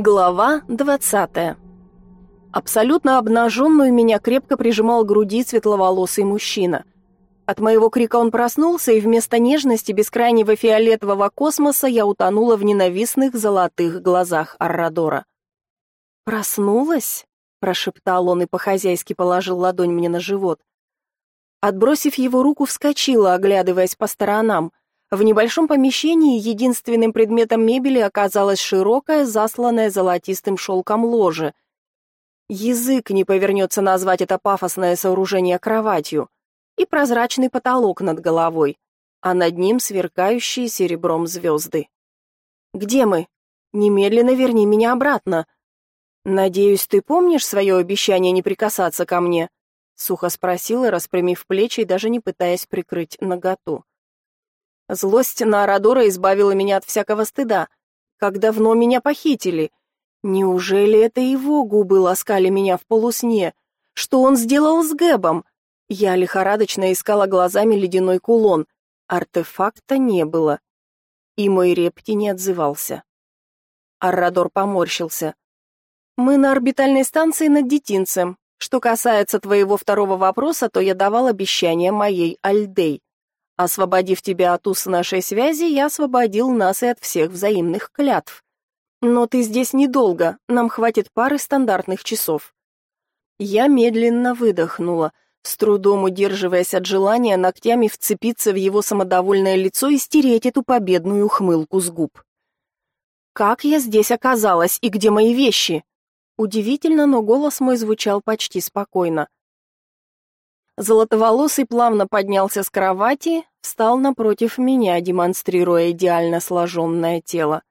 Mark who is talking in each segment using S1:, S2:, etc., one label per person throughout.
S1: Глава 20. Абсолютно обнаженную меня крепко прижимал к груди светловолосый мужчина. От моего крика он проснулся, и вместо нежности бескрайнего фиолетового космоса я утонула в ненавистных золотых глазах Аррадора. «Проснулась?» — прошептал он и по-хозяйски положил ладонь мне на живот. Отбросив его руку, вскочила, оглядываясь по сторонам — в небольшом помещении единственным предметом мебели оказалась широкая, засланная золотистым шелком ложе. Язык не повернется назвать это пафосное сооружение кроватью. И прозрачный потолок над головой, а над ним сверкающие серебром звезды. «Где мы? Немедленно верни меня обратно!» «Надеюсь, ты помнишь свое обещание не прикасаться ко мне?» — сухо спросила, распрямив плечи и даже не пытаясь прикрыть наготу. Злость на Арадора избавила меня от всякого стыда. Как давно меня похитили? Неужели это его губы ласкали меня в полусне? Что он сделал с Гэбом? Я лихорадочно искала глазами ледяной кулон. Артефакта не было. И мой репти не отзывался. Аррадор поморщился. «Мы на орбитальной станции над детинцем. Что касается твоего второго вопроса, то я давал обещание моей Альдей. Освободив тебя от уз нашей связи, я освободил нас и от всех взаимных клятв. Но ты здесь недолго, нам хватит пары стандартных часов. Я медленно выдохнула, с трудом удерживаясь от желания ногтями вцепиться в его самодовольное лицо и стереть эту победную ухмылку с губ. Как я здесь оказалась и где мои вещи? Удивительно, но голос мой звучал почти спокойно. Золотоволосый плавно поднялся с кровати, встал напротив меня, демонстрируя идеально сложенное тело.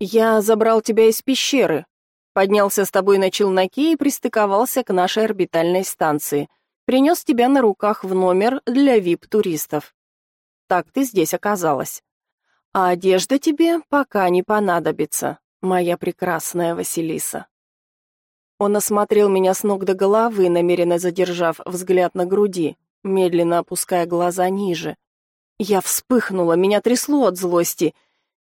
S1: «Я забрал тебя из пещеры, поднялся с тобой на челноке и пристыковался к нашей орбитальной станции. Принес тебя на руках в номер для вип-туристов. Так ты здесь оказалась. А одежда тебе пока не понадобится, моя прекрасная Василиса». Он осмотрел меня с ног до головы, намеренно задержав взгляд на груди, медленно опуская глаза ниже. Я вспыхнула, меня трясло от злости.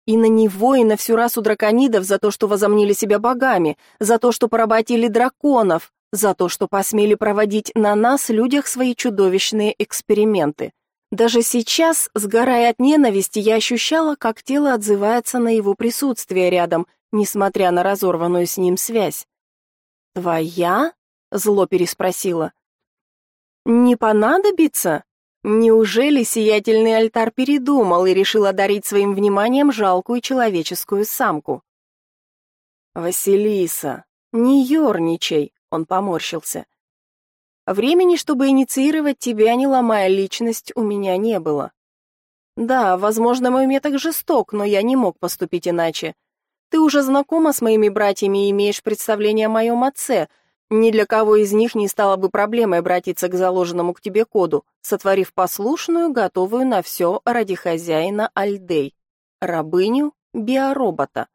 S1: И на него, и на всю расу драконидов за то, что возомнили себя богами, за то, что поработили драконов, за то, что посмели проводить на нас, людях, свои чудовищные эксперименты. Даже сейчас, сгорая от ненависти, я ощущала, как тело отзывается на его присутствие рядом, несмотря на разорванную с ним связь. «Твоя?» — зло переспросила. «Не понадобится?» Неужели сиятельный альтар передумал и решил одарить своим вниманием жалкую человеческую самку? «Василиса, не ерничай», — он поморщился. «Времени, чтобы инициировать тебя, не ломая личность, у меня не было. Да, возможно, мой метод жесток, но я не мог поступить иначе. Ты уже знакома с моими братьями и имеешь представление о моем отце. Ни для кого из них не стало бы проблемой обратиться к заложенному к тебе коду, сотворив послушную, готовую на все ради хозяина Альдей, рабыню биоробота.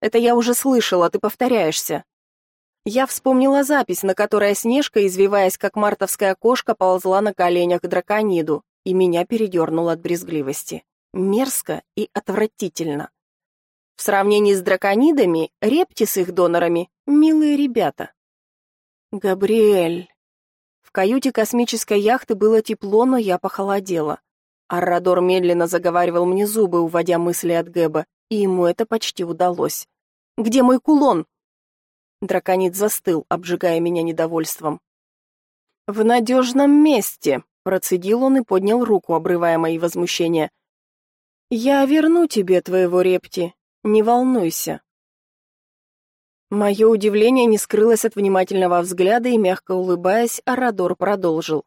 S1: Это я уже слышала, ты повторяешься. Я вспомнила запись, на которой Снежка, извиваясь как мартовская кошка, ползла на коленях к дракониду, и меня передернуло от брезгливости. Мерзко и отвратительно. В сравнении с драконидами, репти с их донорами — милые ребята. Габриэль. В каюте космической яхты было тепло, но я похолодела. Аррадор медленно заговаривал мне зубы, уводя мысли от Гэба, и ему это почти удалось. «Где мой кулон?» Драконид застыл, обжигая меня недовольством. «В надежном месте», — процедил он и поднял руку, обрывая мои возмущения. «Я верну тебе твоего репти, не волнуйся. Мое удивление не скрылось от внимательного взгляда, и мягко улыбаясь, Арадор продолжил.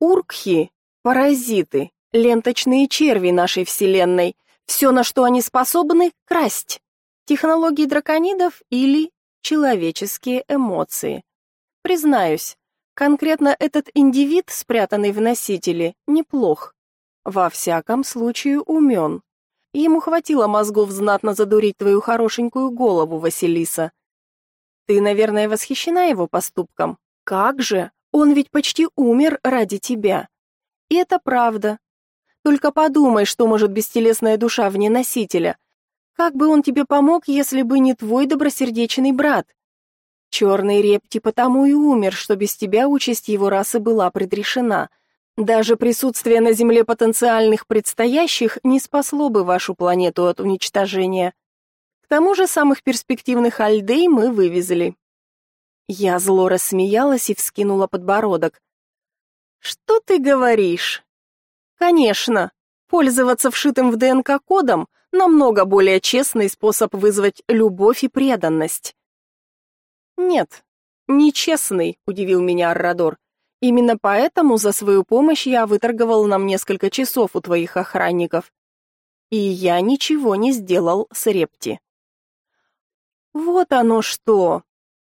S1: Уркхи паразиты, ленточные черви нашей вселенной. Все, на что они способны красть. Технологии драконидов или человеческие эмоции. Признаюсь, конкретно этот индивид, спрятанный в носителе, неплох. Во всяком случае, умен. Ему хватило мозгов знатно задурить твою хорошенькую голову, Василиса. Ты, наверное, восхищена его поступком. Как же? Он ведь почти умер ради тебя. И это правда. Только подумай, что может бестелесная душа вне носителя. Как бы он тебе помог, если бы не твой добросердечный брат? Черный репти потому и умер, что без тебя участь его расы была предрешена. Даже присутствие на Земле потенциальных предстоящих не спасло бы вашу планету от уничтожения. К тому же самых перспективных альдей мы вывезли. Я зло рассмеялась и вскинула подбородок. Что ты говоришь? Конечно, пользоваться вшитым в ДНК кодом намного более честный способ вызвать любовь и преданность. Нет, нечестный, удивил меня Аррадор. Именно поэтому за свою помощь я выторговал нам несколько часов у твоих охранников. И я ничего не сделал с Репти. Вот оно что.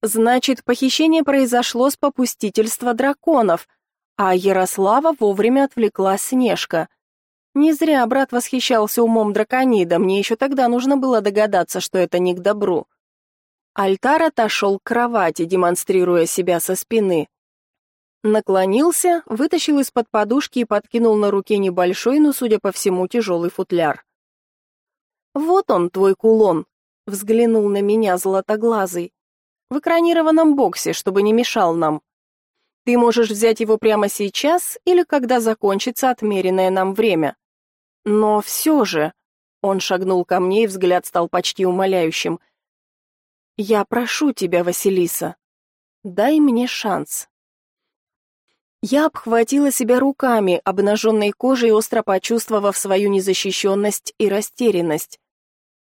S1: Значит, похищение произошло с попустительства драконов, а Ярослава вовремя отвлекла Снежка. Не зря брат восхищался умом драконида, мне еще тогда нужно было догадаться, что это не к добру. Альтар отошел к кровати, демонстрируя себя со спины. Наклонился, вытащил из-под подушки и подкинул на руке небольшой, но, судя по всему, тяжелый футляр. «Вот он, твой кулон», — взглянул на меня золотоглазый. «В экранированном боксе, чтобы не мешал нам. Ты можешь взять его прямо сейчас или когда закончится отмеренное нам время. Но все же, он шагнул ко мне, и взгляд стал почти умоляющим. Я прошу тебя, Василиса, дай мне шанс. Я обхватила себя руками, обнаженной кожей, остро почувствовав свою незащищенность и растерянность.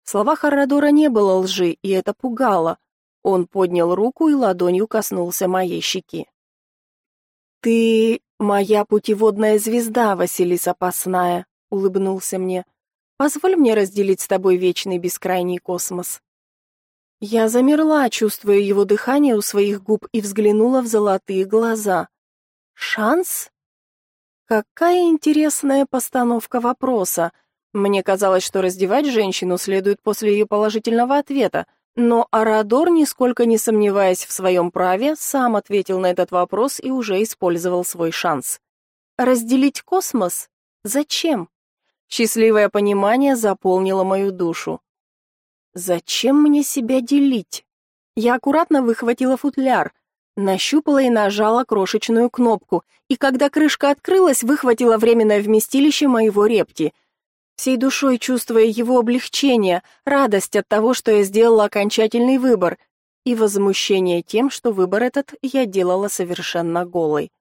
S1: В словах Аррадора не было лжи, и это пугало. Он поднял руку и ладонью коснулся моей щеки. «Ты моя путеводная звезда, Василиса Пасная», — улыбнулся мне. «Позволь мне разделить с тобой вечный бескрайний космос». Я замерла, чувствуя его дыхание у своих губ, и взглянула в золотые глаза. «Шанс?» Какая интересная постановка вопроса. Мне казалось, что раздевать женщину следует после ее положительного ответа, но Арадор, нисколько не сомневаясь в своем праве, сам ответил на этот вопрос и уже использовал свой шанс. Разделить космос? Зачем? Счастливое понимание заполнило мою душу. Зачем мне себя делить? Я аккуратно выхватила футляр, нащупала и нажала крошечную кнопку, и когда крышка открылась, выхватила временное вместилище моего репти — всей душой чувствуя его облегчение, радость от того, что я сделала окончательный выбор, и возмущение тем, что выбор этот я делала совершенно голой.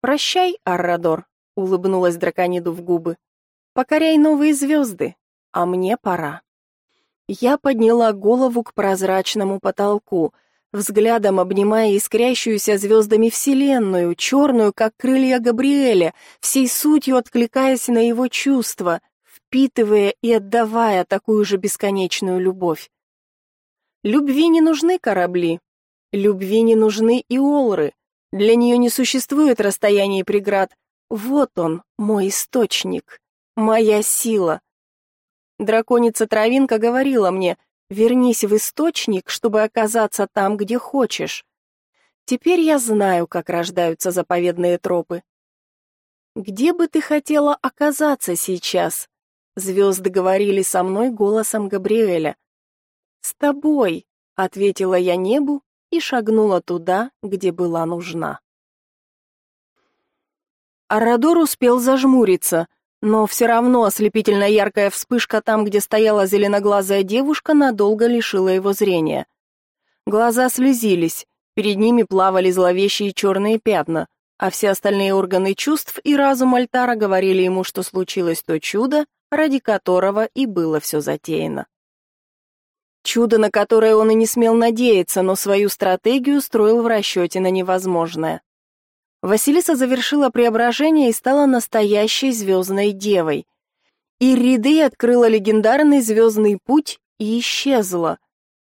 S1: «Прощай, Аррадор», — улыбнулась дракониду в губы. «Покоряй новые звезды, а мне пора». Я подняла голову к прозрачному потолку, взглядом обнимая искрящуюся звездами вселенную, черную, как крылья Габриэля, всей сутью откликаясь на его чувства, впитывая и отдавая такую же бесконечную любовь. Любви не нужны корабли, любви не нужны и олры, для нее не существует расстояний и преград. Вот он, мой источник, моя сила. Драконица Травинка говорила мне, вернись в источник, чтобы оказаться там, где хочешь. Теперь я знаю, как рождаются заповедные тропы. Где бы ты хотела оказаться сейчас? Звезды говорили со мной голосом Габриэля. «С тобой», — ответила я небу и шагнула туда, где была нужна. Арадор успел зажмуриться, но все равно ослепительно яркая вспышка там, где стояла зеленоглазая девушка, надолго лишила его зрения. Глаза слезились, перед ними плавали зловещие черные пятна, а все остальные органы чувств и разум Альтара говорили ему, что случилось то чудо, ради которого и было все затеяно. Чудо, на которое он и не смел надеяться, но свою стратегию строил в расчете на невозможное. Василиса завершила преображение и стала настоящей звездной девой. Ириды открыла легендарный звездный путь и исчезла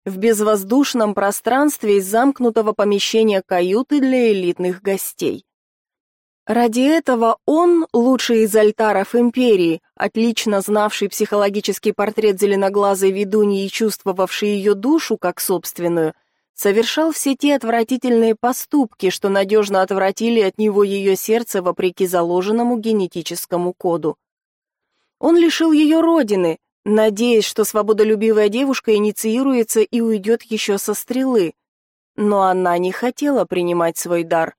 S1: в безвоздушном пространстве из замкнутого помещения каюты для элитных гостей. Ради этого он, лучший из альтаров империи, отлично знавший психологический портрет зеленоглазой ведуньи и чувствовавший ее душу как собственную, совершал все те отвратительные поступки, что надежно отвратили от него ее сердце вопреки заложенному генетическому коду. Он лишил ее родины, надеясь, что свободолюбивая девушка инициируется и уйдет еще со стрелы. Но она не хотела принимать свой дар.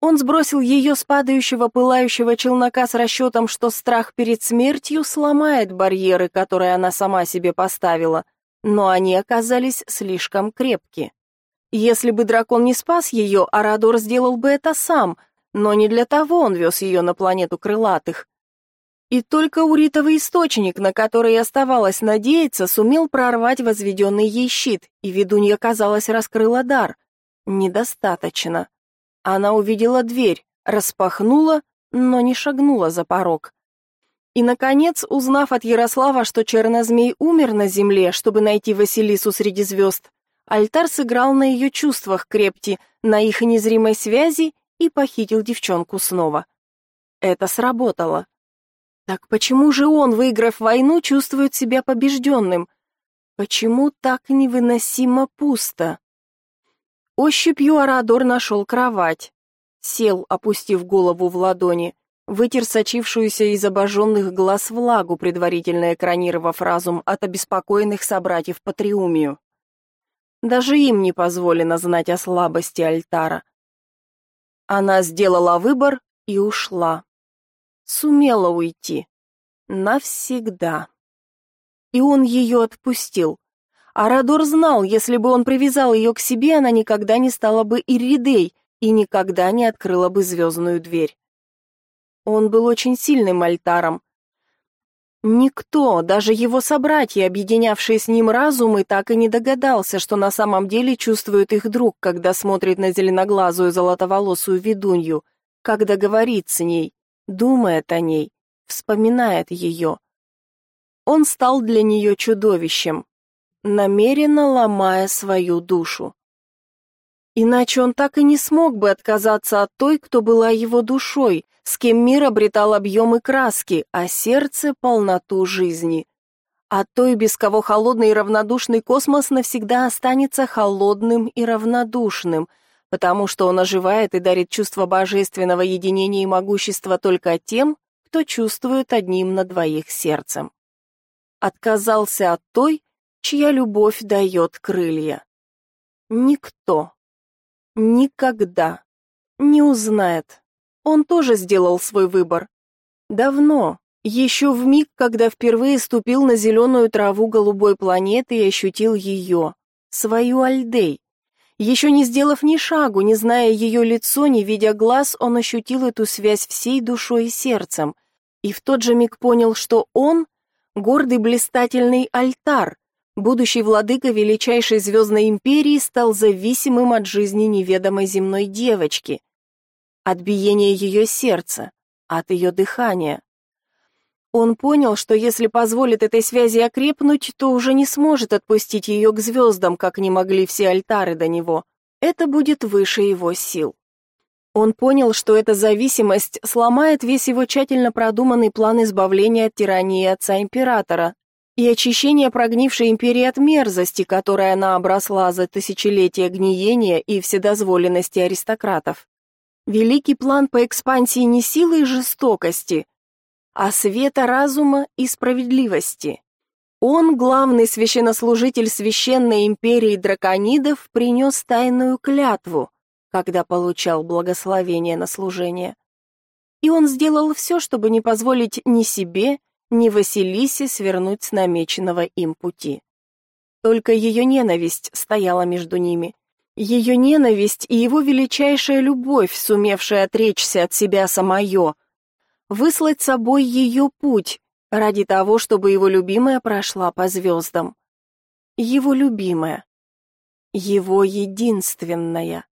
S1: Он сбросил ее с падающего пылающего челнока с расчетом, что страх перед смертью сломает барьеры, которые она сама себе поставила, но они оказались слишком крепки. Если бы дракон не спас ее, Арадор сделал бы это сам, но не для того он вез ее на планету крылатых. И только уритовый источник, на который оставалось надеяться, сумел прорвать возведенный ей щит, и ведунья, казалось, раскрыла дар. Недостаточно. Она увидела дверь, распахнула, но не шагнула за порог. И, наконец, узнав от Ярослава, что чернозмей умер на земле, чтобы найти Василису среди звезд, Альтар сыграл на ее чувствах крепти, на их незримой связи и похитил девчонку снова. Это сработало. Так почему же он, выиграв войну, чувствует себя побежденным? Почему так невыносимо пусто? Ощупью Арадор нашел кровать. Сел, опустив голову в ладони, вытер сочившуюся из обожженных глаз влагу, предварительно экранировав разум от обеспокоенных собратьев по триумию. Даже им не позволено знать о слабости Альтара. Она сделала выбор и ушла. Сумела уйти. Навсегда. И он ее отпустил. Арадор знал, если бы он привязал ее к себе, она никогда не стала бы Иридей и никогда не открыла бы звездную дверь. Он был очень сильным альтаром. Никто, даже его собратья, объединявшие с ним разумы, так и не догадался, что на самом деле чувствует их друг, когда смотрит на зеленоглазую золотоволосую ведунью, когда говорит с ней, думает о ней, вспоминает ее. Он стал для нее чудовищем, намеренно ломая свою душу. Иначе он так и не смог бы отказаться от той, кто была его душой, с кем мир обретал объем и краски, а сердце — полноту жизни. А той, без кого холодный и равнодушный космос навсегда останется холодным и равнодушным, потому что он оживает и дарит чувство божественного единения и могущества только тем, кто чувствует одним на двоих сердцем. Отказался от той, чья любовь дает крылья. Никто, никогда не узнает. Он тоже сделал свой выбор. Давно, еще в миг, когда впервые ступил на зеленую траву голубой планеты и ощутил ее, свою Альдей. Еще не сделав ни шагу, не зная ее лицо, не видя глаз, он ощутил эту связь всей душой и сердцем. И в тот же миг понял, что он — гордый блистательный альтар, будущий владыка величайшей звездной империи стал зависимым от жизни неведомой земной девочки, от биения ее сердца, от ее дыхания. Он понял, что если позволит этой связи окрепнуть, то уже не сможет отпустить ее к звездам, как не могли все альтары до него. Это будет выше его сил. Он понял, что эта зависимость сломает весь его тщательно продуманный план избавления от тирании отца императора, и очищение прогнившей империи от мерзости, которой она обросла за тысячелетия гниения и вседозволенности аристократов. Великий план по экспансии не силы и жестокости, а света разума и справедливости. Он, главный священнослужитель священной империи драконидов, принес тайную клятву, когда получал благословение на служение. И он сделал все, чтобы не позволить ни себе, ни Василисе свернуть с намеченного им пути. Только ее ненависть стояла между ними. Ее ненависть и его величайшая любовь, сумевшая отречься от себя самое, выслать собой ее путь, ради того, чтобы его любимая прошла по звездам. Его любимая. Его единственная.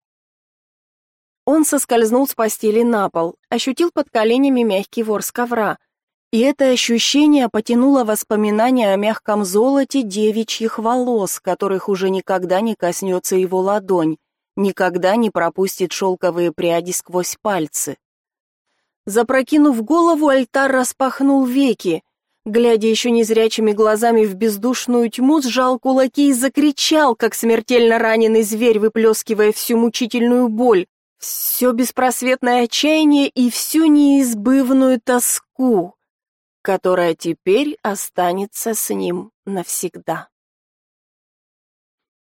S1: Он соскользнул с постели на пол, ощутил под коленями мягкий ворс ковра — и это ощущение потянуло воспоминания о мягком золоте девичьих волос, которых уже никогда не коснется его ладонь, никогда не пропустит шелковые пряди сквозь пальцы. Запрокинув голову, альтар распахнул веки, глядя еще незрячими глазами в бездушную тьму, сжал кулаки и закричал, как смертельно раненый зверь, выплескивая всю мучительную боль, все беспросветное отчаяние и всю неизбывную тоску. Которая теперь останется с ним навсегда.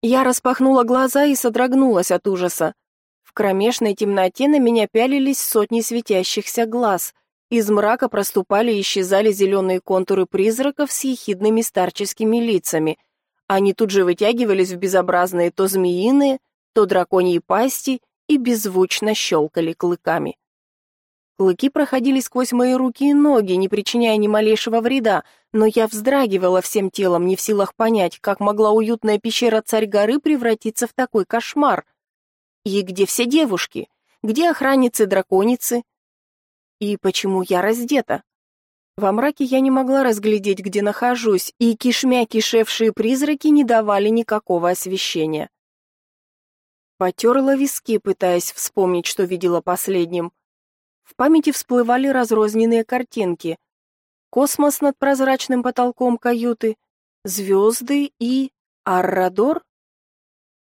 S1: Я распахнула глаза и содрогнулась от ужаса. В кромешной темноте на меня пялились сотни светящихся глаз. Из мрака проступали и исчезали зеленые контуры призраков с ехидными старческими лицами. Они тут же вытягивались в безобразные то змеиные, то драконьи пасти и беззвучно щелкали клыками. Клыки проходили сквозь мои руки и ноги, не причиняя ни малейшего вреда, но я вздрагивала всем телом, не в силах понять, как могла уютная пещера Царь горы превратиться в такой кошмар. И где все девушки? Где охранницы-драконицы? И почему я раздета? Во мраке я не могла разглядеть, где нахожусь, и кишмя кишевшие призраки не давали никакого освещения. Потерла виски, пытаясь вспомнить, что видела последним. В памяти всплывали разрозненные картинки. Космос над прозрачным потолком каюты, звезды и... Аррадор?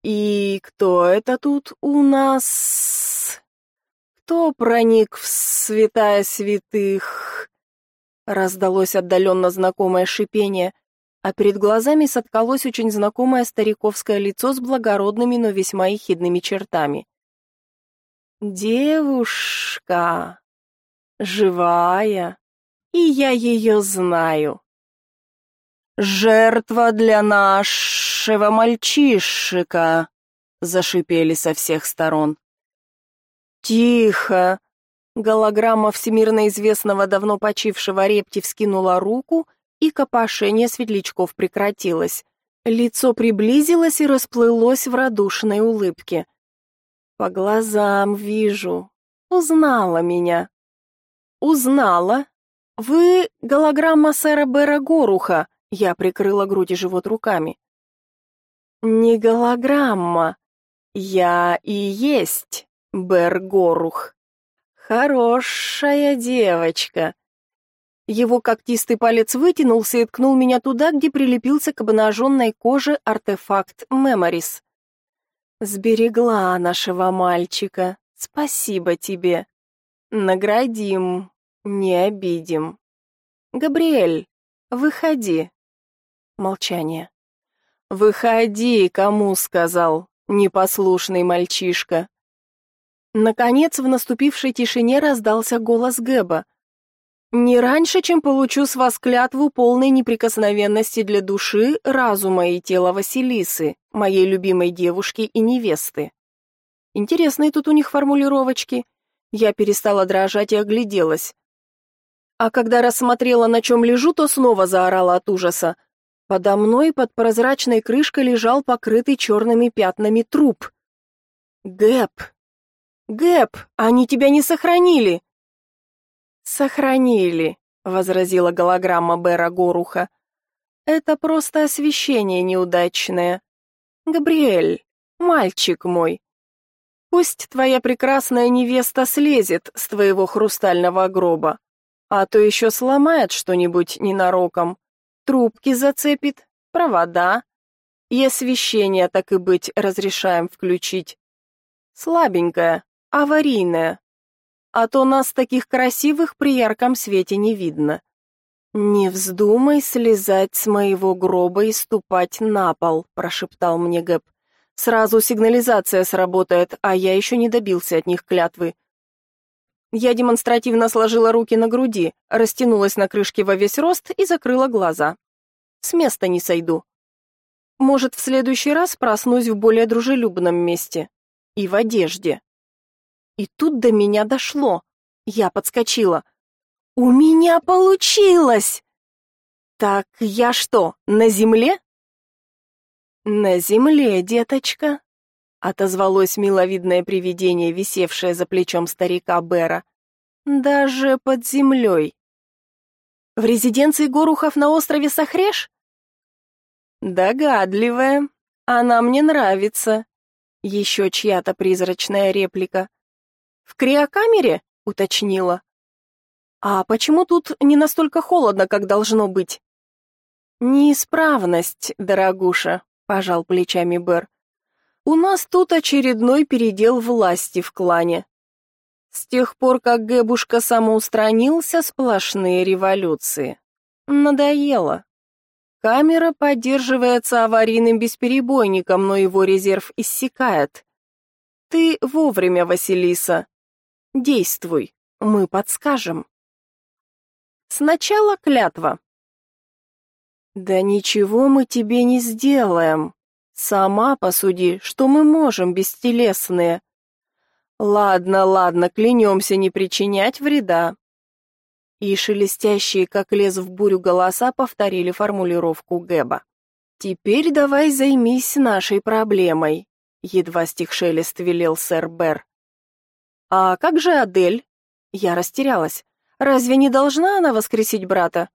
S1: И кто это тут у нас? Кто проник в святая святых? Раздалось отдаленно знакомое шипение, а перед глазами соткалось очень знакомое стариковское лицо с благородными, но весьма ехидными чертами. Девушка. Живая. И я ее знаю. Жертва для нашего мальчишика, зашипели со всех сторон. Тихо. Голограмма всемирно известного давно почившего Репти вскинула руку, и копошение светлячков прекратилось. Лицо приблизилось и расплылось в радушной улыбке. По глазам вижу. Узнала меня. Узнала. Вы голограмма сэра Бера Горуха. Я прикрыла грудь и живот руками. Не голограмма. Я и есть Бер Горух. Хорошая девочка. Его когтистый палец вытянулся и ткнул меня туда, где прилепился к обнаженной коже артефакт Меморис. Сберегла нашего мальчика. Спасибо тебе. Наградим, не обидим. Габриэль, выходи. Молчание. Выходи, кому сказал, непослушный мальчишка. Наконец, в наступившей тишине раздался голос Гэба. Не раньше, чем получу с вас клятву полной неприкосновенности для души, разума и тела Василисы, моей любимой девушки и невесты. Интересные тут у них формулировочки. Я перестала дрожать и огляделась. А когда рассмотрела, на чем лежу, то снова заорала от ужаса. Подо мной под прозрачной крышкой лежал покрытый черными пятнами труп. Гэп. Гэп, они тебя не сохранили. Сохранили, возразила голограмма Бера Горуха. Это просто освещение неудачное. Габриэль, мальчик мой, пусть твоя прекрасная невеста слезет с твоего хрустального гроба, а то еще сломает что-нибудь ненароком, трубки зацепит, провода, и освещение, так и быть, разрешаем включить. Слабенькое, аварийное, а то нас таких красивых при ярком свете не видно. Не вздумай слезать с моего гроба и ступать на пол, прошептал мне Гэб. Сразу сигнализация сработает, а я еще не добился от них клятвы. Я демонстративно сложила руки на груди, растянулась на крышке во весь рост и закрыла глаза. С места не сойду. Может, в следующий раз проснусь в более дружелюбном месте и в одежде. И тут до меня дошло. Я подскочила. У меня получилось. Так я что, на земле? На земле, деточка, отозвалось миловидное привидение, висевшее за плечом старика Бера. Даже под землей. В резиденции Горухов на острове Сахреш? Догадливая. Она мне нравится. Еще чья-то призрачная реплика. В криокамере? уточнила. А почему тут не настолько холодно, как должно быть? Неисправность, дорогуша, пожал плечами Бер. У нас тут очередной передел власти в клане. С тех пор, как Гэбушка самоустранился, сплошные революции. Надоело. Камера поддерживается аварийным бесперебойником, но его резерв иссякает. Ты вовремя, Василиса. Действуй, мы подскажем. Сначала клятва. Да ничего мы тебе не сделаем. Сама посуди, что мы можем бестелесные. Ладно, ладно, клянемся не причинять вреда. И шелестящие, как лес в бурю голоса, повторили формулировку Гэба. Теперь давай займись нашей проблемой, едва стих шелест велел сэр Бер. А как же Адель? Я растерялась. Разве не должна она воскресить брата?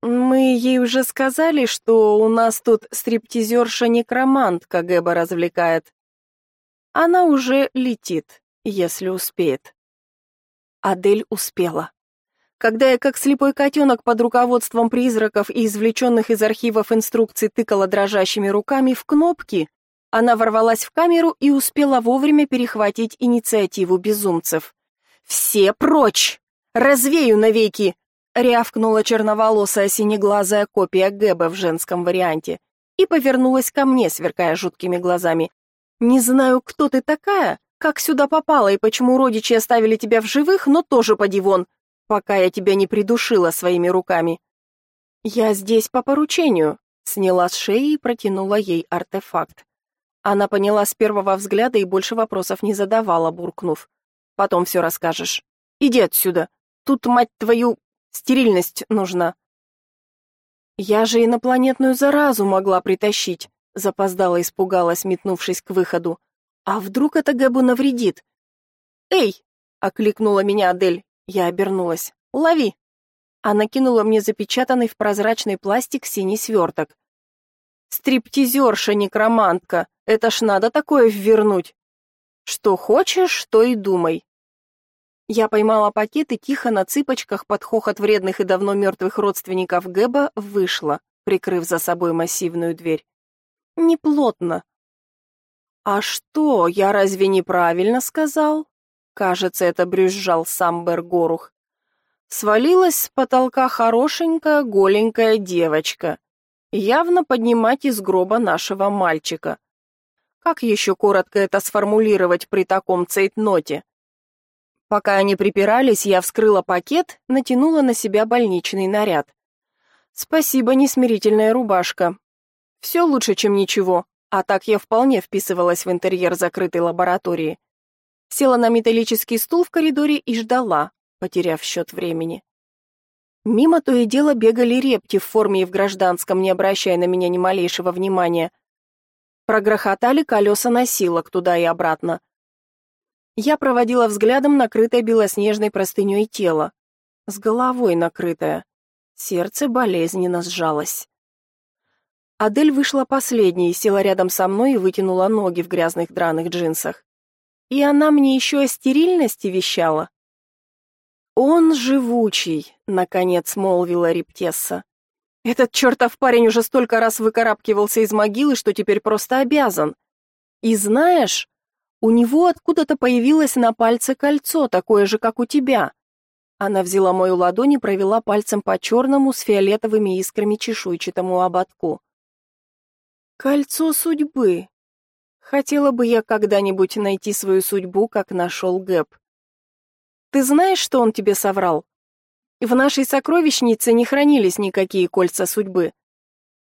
S1: Мы ей уже сказали, что у нас тут стриптизерша-некромантка Гэба развлекает. Она уже летит, если успеет. Адель успела. Когда я как слепой котенок под руководством призраков и извлеченных из архивов инструкций тыкала дрожащими руками в кнопки, она ворвалась в камеру и успела вовремя перехватить инициативу безумцев. «Все прочь!» Развею навеки!» — рявкнула черноволосая синеглазая копия Гэба в женском варианте и повернулась ко мне, сверкая жуткими глазами. «Не знаю, кто ты такая, как сюда попала и почему родичи оставили тебя в живых, но тоже поди вон, пока я тебя не придушила своими руками». «Я здесь по поручению», — сняла с шеи и протянула ей артефакт. Она поняла с первого взгляда и больше вопросов не задавала, буркнув. «Потом все расскажешь. Иди отсюда». Тут, мать твою, стерильность нужна. Я же инопланетную заразу могла притащить, запоздала испугалась, метнувшись к выходу. А вдруг это Гэбу навредит? Эй, окликнула меня Адель. Я обернулась. Лови. Она кинула мне запечатанный в прозрачный пластик синий сверток. Стриптизерша, некромантка, это ж надо такое ввернуть. Что хочешь, то и думай. Я поймала пакет и тихо на цыпочках под хохот вредных и давно мертвых родственников Гэба вышла, прикрыв за собой массивную дверь. Неплотно. А что, я разве неправильно сказал? Кажется, это брюзжал сам Бергорух. Свалилась с потолка хорошенькая голенькая девочка, явно поднимать из гроба нашего мальчика. Как еще коротко это сформулировать при таком цейтноте? Пока они припирались, я вскрыла пакет, натянула на себя больничный наряд. Спасибо, несмирительная рубашка. Все лучше, чем ничего, а так я вполне вписывалась в интерьер закрытой лаборатории. Села на металлический стул в коридоре и ждала, потеряв счет времени. Мимо то и дело бегали репти в форме и в гражданском, не обращая на меня ни малейшего внимания. Прогрохотали колеса носилок туда и обратно. Я проводила взглядом накрытое белоснежной простыней тело. С головой накрытое. Сердце болезненно сжалось. Адель вышла последней, села рядом со мной и вытянула ноги в грязных драных джинсах. И она мне еще о стерильности вещала. «Он живучий», — наконец молвила Рептесса. «Этот чертов парень уже столько раз выкарабкивался из могилы, что теперь просто обязан. И знаешь, у него откуда-то появилось на пальце кольцо, такое же, как у тебя. Она взяла мою ладонь и провела пальцем по черному с фиолетовыми искрами чешуйчатому ободку. Кольцо судьбы. Хотела бы я когда-нибудь найти свою судьбу, как нашел Гэб. Ты знаешь, что он тебе соврал? В нашей сокровищнице не хранились никакие кольца судьбы.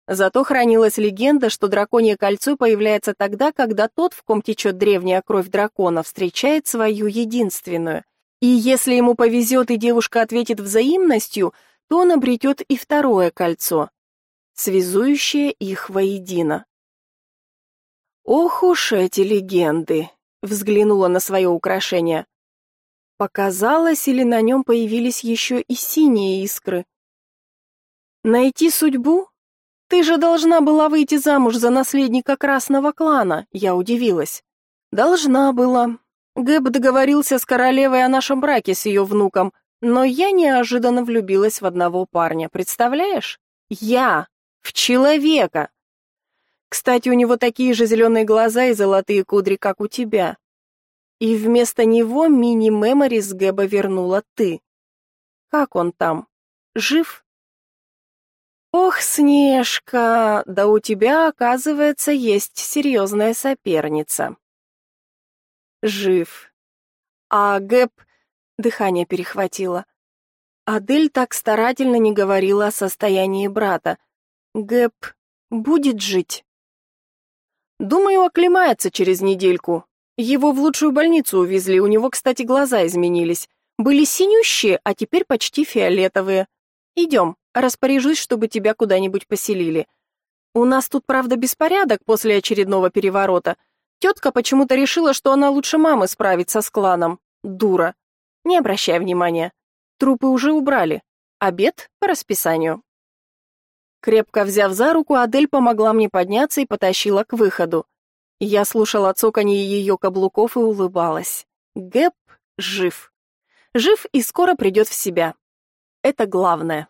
S1: Зато хранилась легенда, что драконье кольцо появляется тогда, когда тот, в ком течет древняя кровь дракона, встречает свою единственную. И если ему повезет и девушка ответит взаимностью, то он обретет и второе кольцо, связующее их воедино. Ох уж эти легенды, взглянула на свое украшение. Показалось, или на нем появились еще и синие искры. Найти судьбу ты же должна была выйти замуж за наследника Красного клана, я удивилась. Должна была. Гэб договорился с королевой о нашем браке с ее внуком, но я неожиданно влюбилась в одного парня, представляешь? Я в человека. Кстати, у него такие же зеленые глаза и золотые кудри, как у тебя. И вместо него мини-мемори с Гэба вернула ты. Как он там? Жив? Ох, Снежка, да у тебя, оказывается, есть серьезная соперница. Жив. А Гэб... Дыхание перехватило. Адель так старательно не говорила о состоянии брата. Гэб будет жить. Думаю, оклемается через недельку. Его в лучшую больницу увезли, у него, кстати, глаза изменились. Были синющие, а теперь почти фиолетовые. Идем, распоряжусь, чтобы тебя куда-нибудь поселили. У нас тут, правда, беспорядок после очередного переворота. Тетка почему-то решила, что она лучше мамы справится с кланом. Дура. Не обращай внимания. Трупы уже убрали. Обед по расписанию. Крепко взяв за руку, Адель помогла мне подняться и потащила к выходу. Я слушала цоканье ее каблуков и улыбалась. Гэп жив. Жив и скоро придет в себя. Это главное.